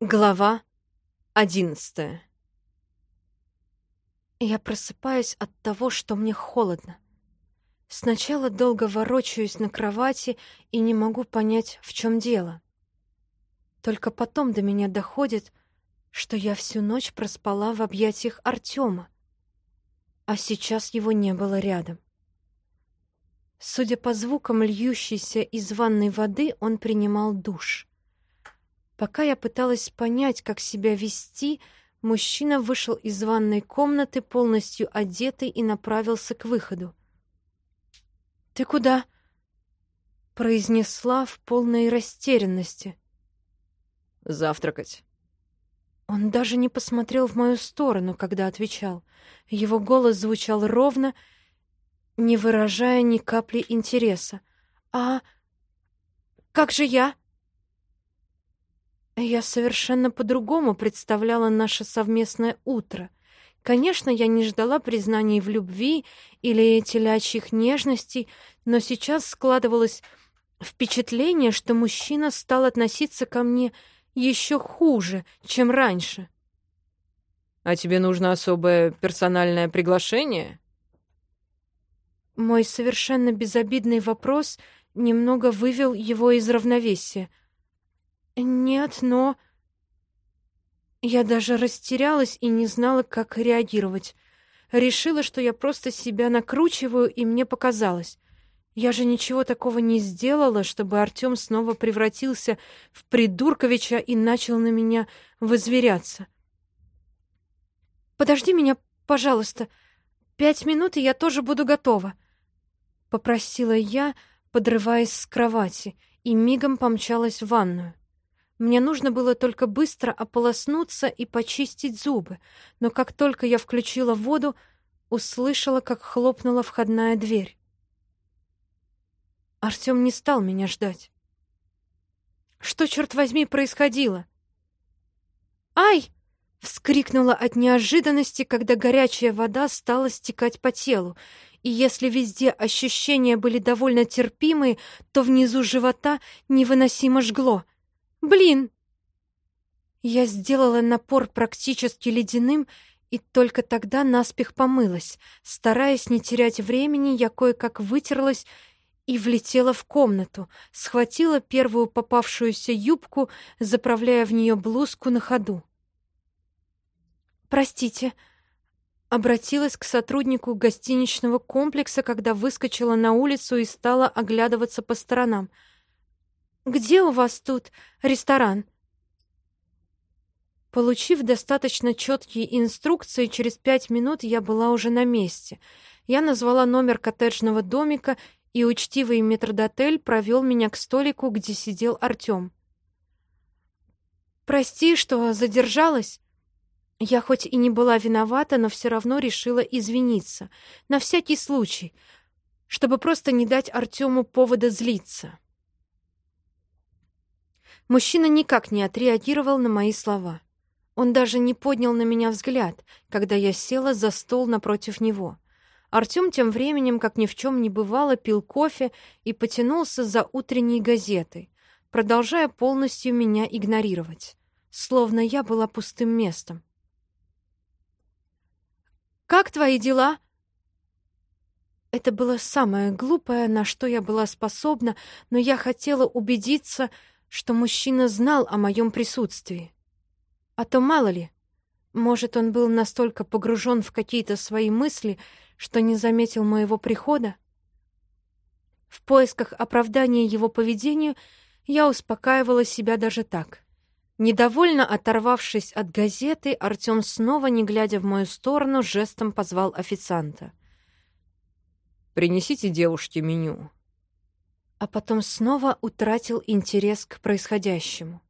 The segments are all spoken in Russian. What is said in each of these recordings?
Глава одиннадцатая Я просыпаюсь от того, что мне холодно. Сначала долго ворочаюсь на кровати и не могу понять, в чем дело. Только потом до меня доходит, что я всю ночь проспала в объятиях Артема, а сейчас его не было рядом. Судя по звукам льющейся из ванной воды, он принимал душ. Пока я пыталась понять, как себя вести, мужчина вышел из ванной комнаты полностью одетый и направился к выходу. «Ты куда?» — произнесла в полной растерянности. «Завтракать». Он даже не посмотрел в мою сторону, когда отвечал. Его голос звучал ровно, не выражая ни капли интереса. «А как же я?» Я совершенно по-другому представляла наше совместное утро. Конечно, я не ждала признаний в любви или телячьих нежностей, но сейчас складывалось впечатление, что мужчина стал относиться ко мне еще хуже, чем раньше. «А тебе нужно особое персональное приглашение?» Мой совершенно безобидный вопрос немного вывел его из равновесия — «Нет, но...» Я даже растерялась и не знала, как реагировать. Решила, что я просто себя накручиваю, и мне показалось. Я же ничего такого не сделала, чтобы Артём снова превратился в придурковича и начал на меня возверяться. «Подожди меня, пожалуйста. Пять минут, и я тоже буду готова», — попросила я, подрываясь с кровати, и мигом помчалась в ванную. Мне нужно было только быстро ополоснуться и почистить зубы, но как только я включила воду, услышала, как хлопнула входная дверь. Артём не стал меня ждать. Что, черт возьми, происходило? «Ай!» — вскрикнула от неожиданности, когда горячая вода стала стекать по телу, и если везде ощущения были довольно терпимые, то внизу живота невыносимо жгло — Блин! Я сделала напор практически ледяным, и только тогда наспех помылась. Стараясь не терять времени, я кое-как вытерлась и влетела в комнату, схватила первую попавшуюся юбку, заправляя в нее блузку на ходу. «Простите», — обратилась к сотруднику гостиничного комплекса, когда выскочила на улицу и стала оглядываться по сторонам — где у вас тут ресторан?» Получив достаточно четкие инструкции, через пять минут я была уже на месте. Я назвала номер коттеджного домика, и учтивый метрдотель провел меня к столику, где сидел Артем. «Прости, что задержалась». Я хоть и не была виновата, но все равно решила извиниться. На всякий случай, чтобы просто не дать Артему повода злиться. Мужчина никак не отреагировал на мои слова. Он даже не поднял на меня взгляд, когда я села за стол напротив него. Артём тем временем, как ни в чем не бывало, пил кофе и потянулся за утренней газетой, продолжая полностью меня игнорировать, словно я была пустым местом. «Как твои дела?» Это было самое глупое, на что я была способна, но я хотела убедиться, что мужчина знал о моем присутствии. А то мало ли, может, он был настолько погружен в какие-то свои мысли, что не заметил моего прихода? В поисках оправдания его поведению я успокаивала себя даже так. Недовольно оторвавшись от газеты, Артём снова, не глядя в мою сторону, жестом позвал официанта. «Принесите девушке меню», а потом снова утратил интерес к происходящему.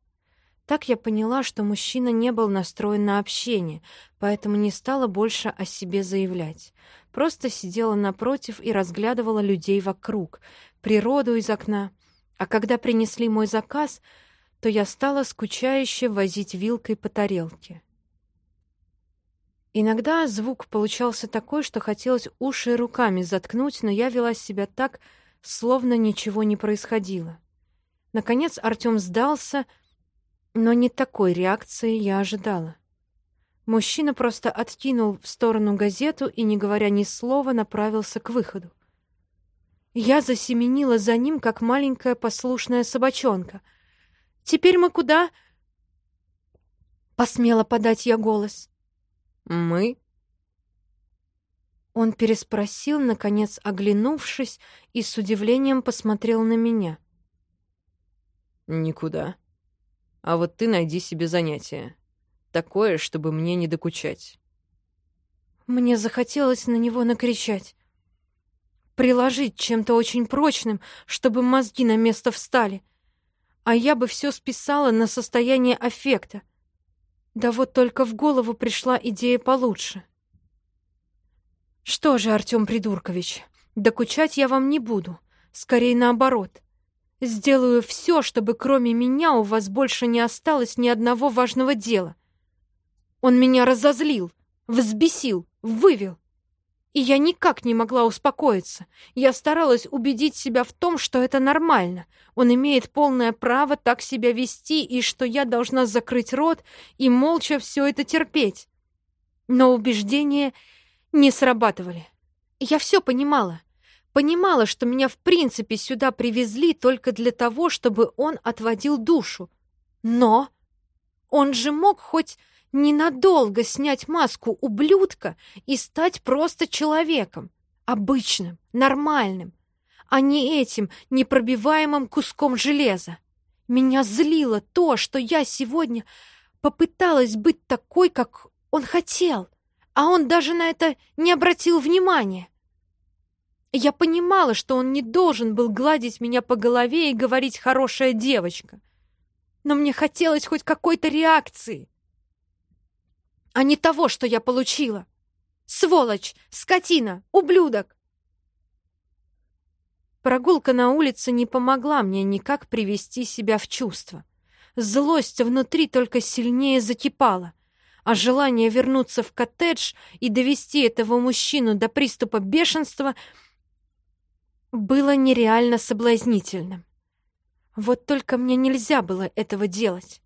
Так я поняла, что мужчина не был настроен на общение, поэтому не стала больше о себе заявлять. Просто сидела напротив и разглядывала людей вокруг, природу из окна. А когда принесли мой заказ, то я стала скучающе возить вилкой по тарелке. Иногда звук получался такой, что хотелось уши руками заткнуть, но я вела себя так, словно ничего не происходило. Наконец Артём сдался, Но не такой реакции я ожидала. Мужчина просто откинул в сторону газету и, не говоря ни слова, направился к выходу. Я засеменила за ним, как маленькая послушная собачонка. «Теперь мы куда?» Посмела подать я голос. «Мы?» Он переспросил, наконец оглянувшись, и с удивлением посмотрел на меня. «Никуда. А вот ты найди себе занятие. Такое, чтобы мне не докучать». Мне захотелось на него накричать. Приложить чем-то очень прочным, чтобы мозги на место встали. А я бы все списала на состояние аффекта. Да вот только в голову пришла идея получше. Что же, Артём Придуркович, докучать я вам не буду. Скорее наоборот. Сделаю все, чтобы кроме меня у вас больше не осталось ни одного важного дела. Он меня разозлил, взбесил, вывел. И я никак не могла успокоиться. Я старалась убедить себя в том, что это нормально. Он имеет полное право так себя вести, и что я должна закрыть рот и молча все это терпеть. Но убеждения не срабатывали. Я все понимала. Понимала, что меня в принципе сюда привезли только для того, чтобы он отводил душу. Но он же мог хоть ненадолго снять маску ублюдка и стать просто человеком, обычным, нормальным, а не этим непробиваемым куском железа. Меня злило то, что я сегодня попыталась быть такой, как он хотел — а он даже на это не обратил внимания. Я понимала, что он не должен был гладить меня по голове и говорить «хорошая девочка». Но мне хотелось хоть какой-то реакции, а не того, что я получила. Сволочь, скотина, ублюдок. Прогулка на улице не помогла мне никак привести себя в чувство. Злость внутри только сильнее закипала а желание вернуться в коттедж и довести этого мужчину до приступа бешенства было нереально соблазнительным. Вот только мне нельзя было этого делать.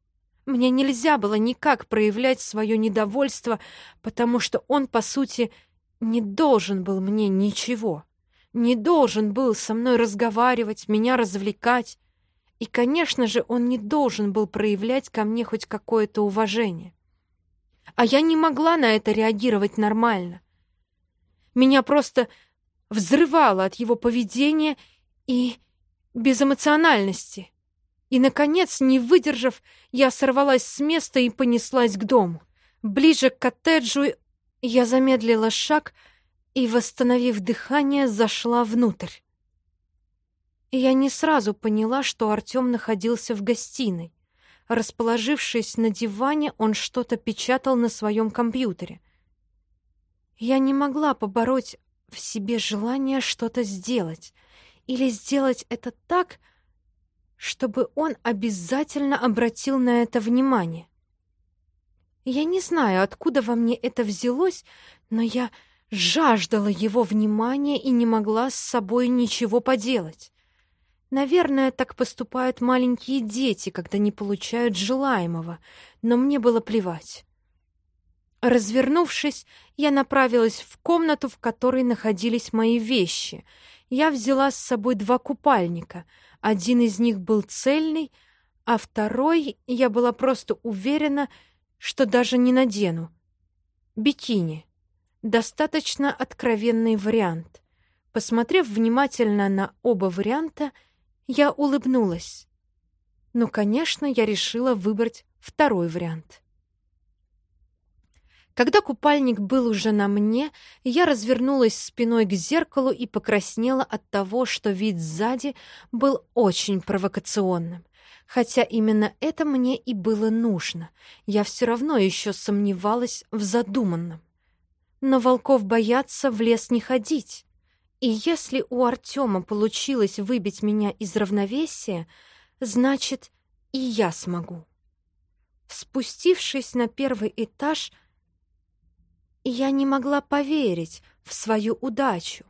Мне нельзя было никак проявлять свое недовольство, потому что он, по сути, не должен был мне ничего. Не должен был со мной разговаривать, меня развлекать. И, конечно же, он не должен был проявлять ко мне хоть какое-то уважение. А я не могла на это реагировать нормально. Меня просто взрывало от его поведения и безэмоциональности. И, наконец, не выдержав, я сорвалась с места и понеслась к дому. Ближе к коттеджу я замедлила шаг и, восстановив дыхание, зашла внутрь. Я не сразу поняла, что Артём находился в гостиной. Расположившись на диване, он что-то печатал на своем компьютере. Я не могла побороть в себе желание что-то сделать или сделать это так, чтобы он обязательно обратил на это внимание. Я не знаю, откуда во мне это взялось, но я жаждала его внимания и не могла с собой ничего поделать. Наверное, так поступают маленькие дети, когда не получают желаемого, но мне было плевать. Развернувшись, я направилась в комнату, в которой находились мои вещи. Я взяла с собой два купальника. Один из них был цельный, а второй я была просто уверена, что даже не надену. Бикини. Достаточно откровенный вариант. Посмотрев внимательно на оба варианта, я улыбнулась. Ну, конечно, я решила выбрать второй вариант. Когда купальник был уже на мне, я развернулась спиной к зеркалу и покраснела от того, что вид сзади был очень провокационным. Хотя именно это мне и было нужно. Я все равно еще сомневалась в задуманном. Но волков боятся в лес не ходить. И если у Артема получилось выбить меня из равновесия, значит, и я смогу. Спустившись на первый этаж, я не могла поверить в свою удачу.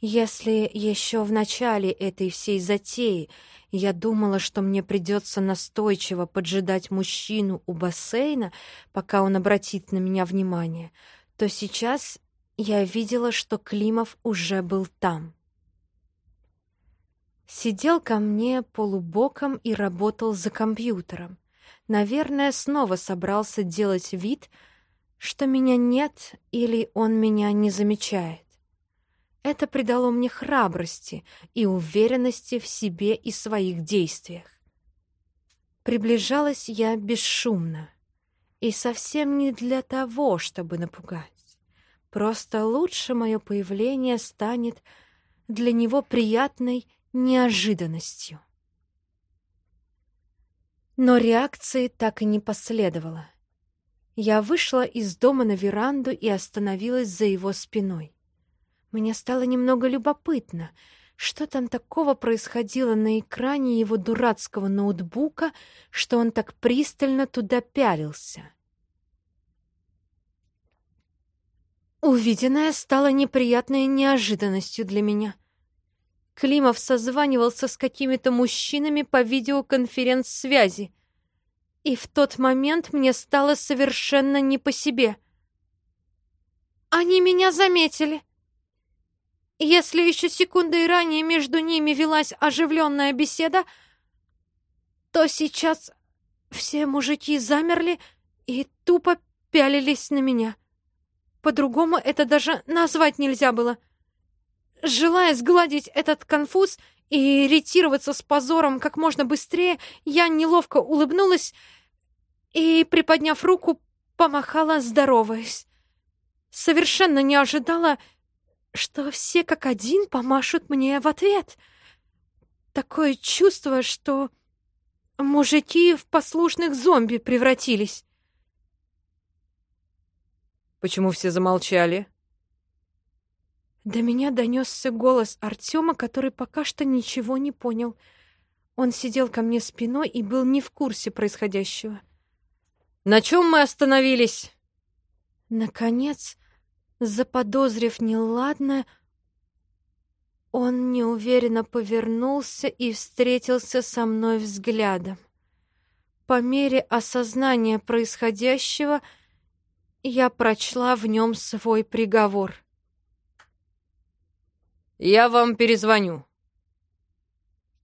Если еще в начале этой всей затеи я думала, что мне придется настойчиво поджидать мужчину у бассейна, пока он обратит на меня внимание, то сейчас я видела, что Климов уже был там. Сидел ко мне полубоком и работал за компьютером. Наверное, снова собрался делать вид, что меня нет или он меня не замечает. Это придало мне храбрости и уверенности в себе и своих действиях. Приближалась я бесшумно и совсем не для того, чтобы напугать. Просто лучше мое появление станет для него приятной неожиданностью. Но реакции так и не последовало. Я вышла из дома на веранду и остановилась за его спиной. Мне стало немного любопытно, что там такого происходило на экране его дурацкого ноутбука, что он так пристально туда пялился. Увиденное стало неприятной неожиданностью для меня. Климов созванивался с какими-то мужчинами по видеоконференц-связи. И в тот момент мне стало совершенно не по себе. «Они меня заметили!» Если еще секундой ранее между ними велась оживленная беседа, то сейчас все мужики замерли и тупо пялились на меня. По-другому это даже назвать нельзя было. Желая сгладить этот конфуз и ретироваться с позором как можно быстрее, я неловко улыбнулась и, приподняв руку, помахала, здороваясь. Совершенно не ожидала, что все как один помашут мне в ответ. Такое чувство, что мужики в послушных зомби превратились. Почему все замолчали? До меня донесся голос Артема, который пока что ничего не понял. Он сидел ко мне спиной и был не в курсе происходящего. «На чем мы остановились?» Наконец, Заподозрив неладное, он неуверенно повернулся и встретился со мной взглядом. По мере осознания происходящего я прочла в нем свой приговор. «Я вам перезвоню».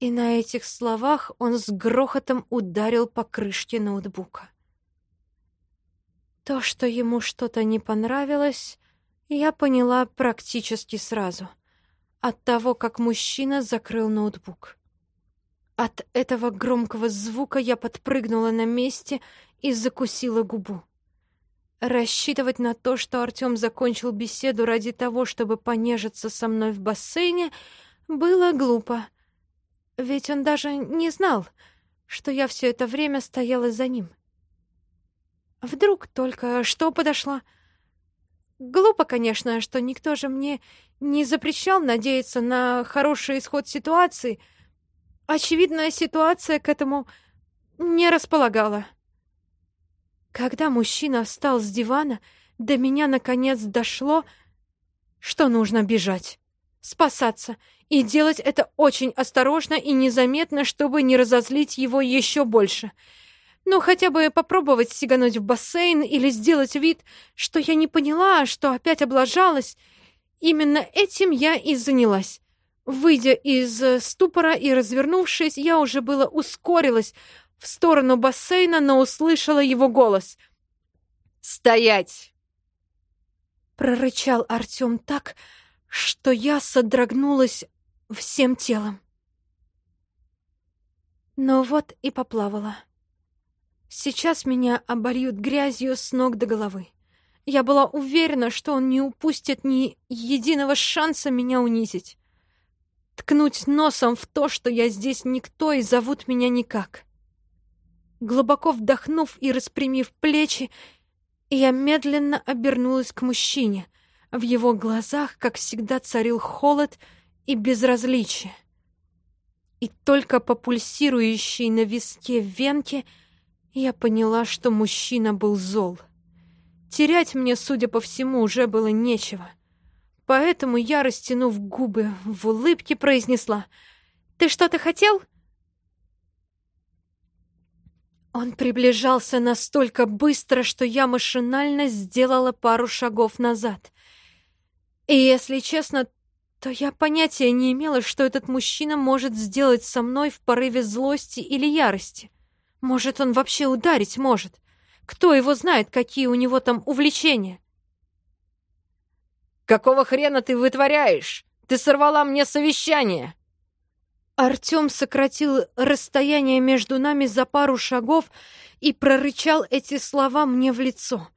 И на этих словах он с грохотом ударил по крышке ноутбука. То, что ему что-то не понравилось, я поняла практически сразу. От того, как мужчина закрыл ноутбук. От этого громкого звука я подпрыгнула на месте и закусила губу. Рассчитывать на то, что Артём закончил беседу ради того, чтобы понежиться со мной в бассейне, было глупо. Ведь он даже не знал, что я все это время стояла за ним. Вдруг только что подошла — Глупо, конечно, что никто же мне не запрещал надеяться на хороший исход ситуации. Очевидная ситуация к этому не располагала. Когда мужчина встал с дивана, до меня наконец дошло, что нужно бежать, спасаться и делать это очень осторожно и незаметно, чтобы не разозлить его еще больше — ну, хотя бы попробовать сигануть в бассейн или сделать вид, что я не поняла, что опять облажалась. Именно этим я и занялась. Выйдя из э, ступора и развернувшись, я уже было ускорилась в сторону бассейна, но услышала его голос. «Стоять!» Прорычал Артем так, что я содрогнулась всем телом. Но вот и поплавала. Сейчас меня обольют грязью с ног до головы. Я была уверена, что он не упустит ни единого шанса меня унизить. Ткнуть носом в то, что я здесь никто и зовут меня никак. Глубоко вдохнув и распрямив плечи, я медленно обернулась к мужчине. В его глазах, как всегда, царил холод и безразличие. И только по пульсирующей на виске венке — я поняла, что мужчина был зол. Терять мне, судя по всему, уже было нечего. Поэтому я, растянув губы в улыбке, произнесла. «Ты что-то хотел?» Он приближался настолько быстро, что я машинально сделала пару шагов назад. И, если честно, то я понятия не имела, что этот мужчина может сделать со мной в порыве злости или ярости. Может, он вообще ударить может. Кто его знает, какие у него там увлечения? «Какого хрена ты вытворяешь? Ты сорвала мне совещание!» Артём сократил расстояние между нами за пару шагов и прорычал эти слова мне в лицо.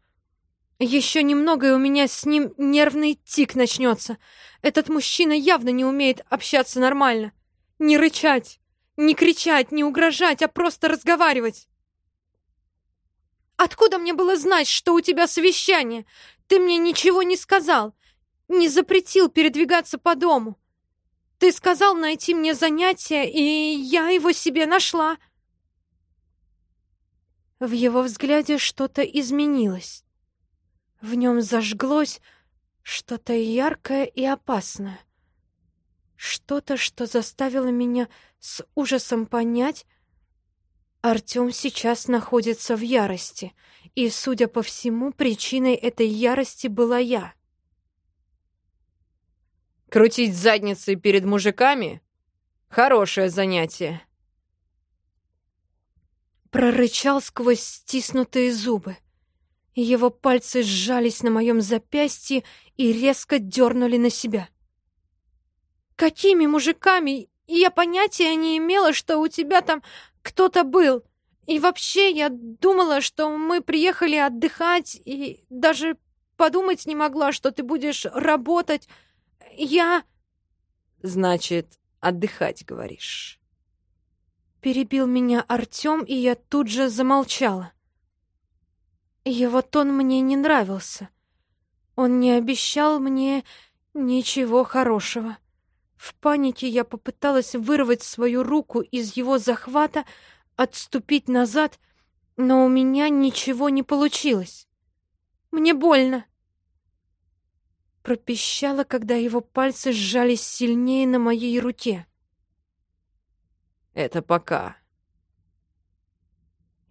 Еще немного, и у меня с ним нервный тик начнется. Этот мужчина явно не умеет общаться нормально. Не рычать, не кричать, не угрожать, а просто разговаривать. Откуда мне было знать, что у тебя совещание? Ты мне ничего не сказал, не запретил передвигаться по дому. Ты сказал найти мне занятие, и я его себе нашла. В его взгляде что-то изменилось. В нем зажглось что-то яркое и опасное. Что-то, что заставило меня с ужасом понять, Артём сейчас находится в ярости, и, судя по всему, причиной этой ярости была я. Крутить задницей перед мужиками — хорошее занятие. Прорычал сквозь стиснутые зубы. Его пальцы сжались на моем запястье и резко дернули на себя. «Какими мужиками? Я понятия не имела, что у тебя там кто-то был. И вообще, я думала, что мы приехали отдыхать, и даже подумать не могла, что ты будешь работать. Я...» «Значит, отдыхать, говоришь?» Перебил меня Артём, и я тут же замолчала. Его тон мне не нравился. Он не обещал мне ничего хорошего. В панике я попыталась вырвать свою руку из его захвата, отступить назад, но у меня ничего не получилось. «Мне больно!» Пропищала, когда его пальцы сжались сильнее на моей руке. «Это пока».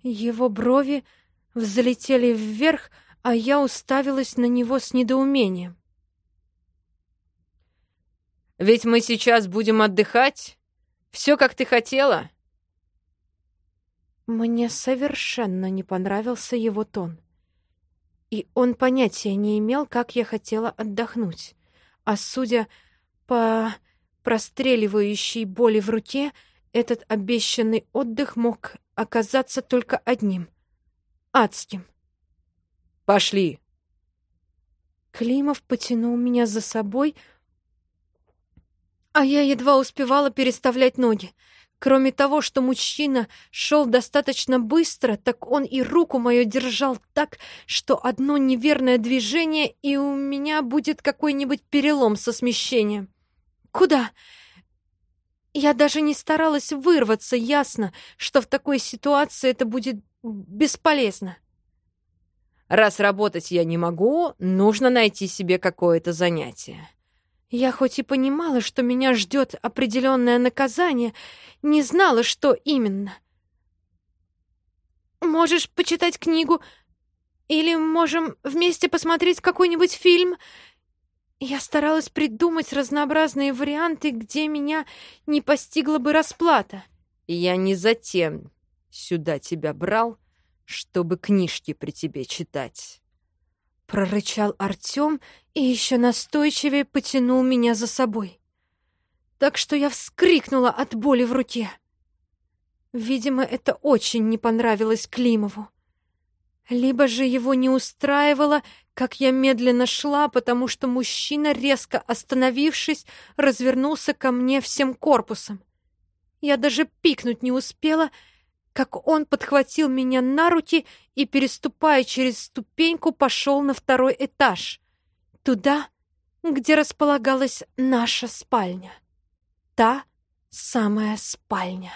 Его брови взлетели вверх, а я уставилась на него с недоумением. «Ведь мы сейчас будем отдыхать. Все, как ты хотела». Мне совершенно не понравился его тон. И он понятия не имел, как я хотела отдохнуть. А судя по простреливающей боли в руке, этот обещанный отдых мог оказаться только одним — адским. «Пошли!» Климов потянул меня за собой, а я едва успевала переставлять ноги. Кроме того, что мужчина шел достаточно быстро, так он и руку мою держал так, что одно неверное движение, и у меня будет какой-нибудь перелом со смещением. Куда? Я даже не старалась вырваться, ясно, что в такой ситуации это будет бесполезно. Раз работать я не могу, нужно найти себе какое-то занятие. Я хоть и понимала, что меня ждет определенное наказание, не знала, что именно. «Можешь почитать книгу, или можем вместе посмотреть какой-нибудь фильм?» Я старалась придумать разнообразные варианты, где меня не постигла бы расплата. «Я не затем сюда тебя брал, чтобы книжки при тебе читать» прорычал Артём и еще настойчивее потянул меня за собой. Так что я вскрикнула от боли в руке. Видимо, это очень не понравилось Климову. Либо же его не устраивало, как я медленно шла, потому что мужчина, резко остановившись, развернулся ко мне всем корпусом. Я даже пикнуть не успела, как он подхватил меня на руки и, переступая через ступеньку, пошел на второй этаж, туда, где располагалась наша спальня. Та самая спальня.